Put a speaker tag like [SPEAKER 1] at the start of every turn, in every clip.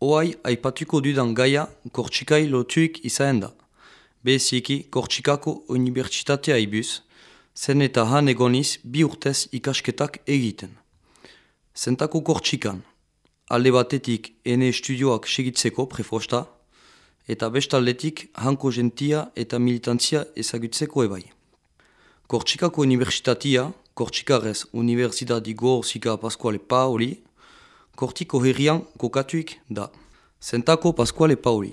[SPEAKER 1] Oai aipatuko dudan gaia kortsikai lotuik izaen da. Beziki kortsikako unibertsitatea ibuz, zen eta han egoniz bi urtez ikasketak egiten. Zentako kortsikan, alde batetik ene estudioak segitzeko prefosta, eta bestaldetik hanko gentia eta militantzia ezagutzeko ebai. Kortsikako unibertsitatea, Kortsikarez Universidadi Gorzika Pasquale Paoli, Kortiko herrian kokatuik da. Zentako Pasquale Paoli.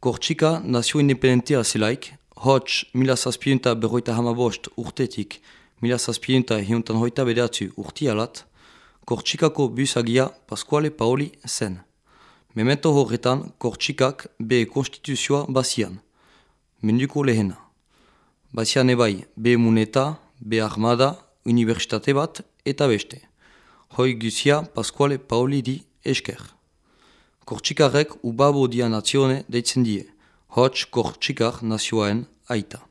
[SPEAKER 1] Kortsika nazio independentea zelaik, hots mila zazpienta berroita hamabost urtetik, mila zazpienta hiuntan hoita bedeatzu urti alat, Kortsikako busagia Pasquale Paoli zen. Memento horretan Kortsikak be konstituzioa bazian. Menduko lehena. Bazian ebai be muneta, be armada, universitate bat eta beste. Hoi guzia Pasquale Paoli di esker. Kortsikarek ubabo dia nazione deitzen die, hots Kortsikar nazioaen aita.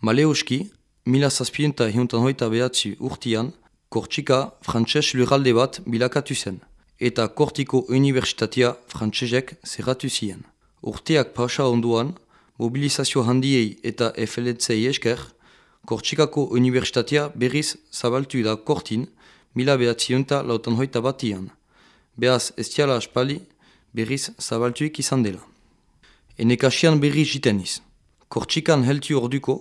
[SPEAKER 1] Maleuski, mila zazpienta hiuntan hoita behatzi urtian, Kortsika frantses lurralde bat bilakatu zen, eta Kortiko Universitatea frantsesek zerratu zien. Urteak pasa onduan, mobilizazio handiei eta efeletzei esker, Kortsikako Universitatea berriz zabaltu da Kortin, mila behatziunta lautan hoita batian. Beaz estiala aspali, berriz zabaltuik izan dela. Enekasian berri jiteniz. Kortsikan heltu orduko,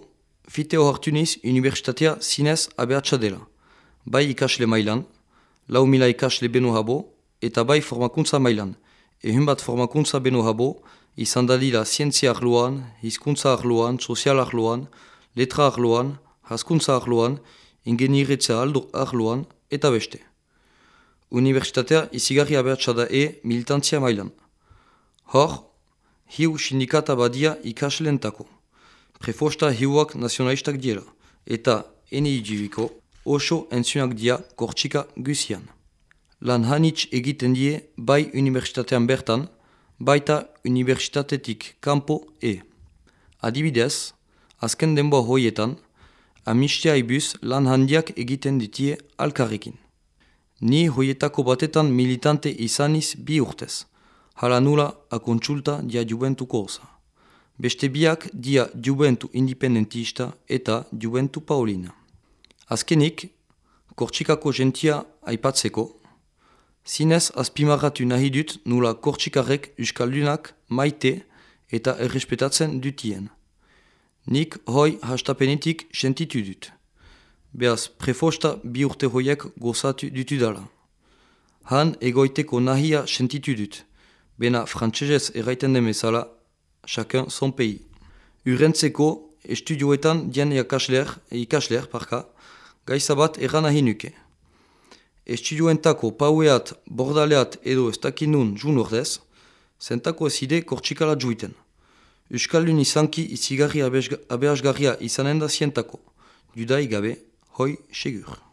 [SPEAKER 1] fiteo hartuniz Universitatea zinez abeatsa dela. Bai ikasle mailan, lau mila ikasle beno habo, eta bai formakuntza mailan. Ehun bat formakuntza beno habo, izan dalila zientzia arloan, hizkuntza arloan, sozial arloan, letra arloan, haskuntza arloan, ingeniretza aldo arloan, eta beste. Universitatea izigarri abertsa da e militantzia mailan. Hor, hiu sindikata badia ikaslentako. Prefosta hiuak nazionalistak diela, eta ene idibiko oso entzunak dia kortsika guzian. Lan hanitz egiten die bai universitatean bertan, baita universitatetik kanpo e. Adibidez, azken denboa hoietan, amistia ibuz lan handiak egiten ditie alkarrekin. Ni hoietako batetan militante izaniz bi urtez, hala nula akontsulta dia juventuko osa. Beste biak dia juventu independentista eta juventu paulina. Azkenik, kortsikako gentia aipatzeko, zinez azpimarratu nahi dut nula kortsikarrek euskaldunak maite eta errespetatzen dutien. Nik hoi hastapenetik sentitu dut. Beaz, prefosta bi urte hoiek gozatu dutu dala. Han egoiteko nahia sentitu dut. Bena frantsesez erraiten demezala, chacun son pays. Urentzeko, estudioetan dien ikasler, ikasler parka, gaizabat erran nahi nuke. Estudioentako paueat, bordaleat edo ez dakinun jun ordez, zentako ezide kortsikala juiten. Euskaldun izanki izigarri abeazgarria izanen da zientako, dudai gabe, hoi segur.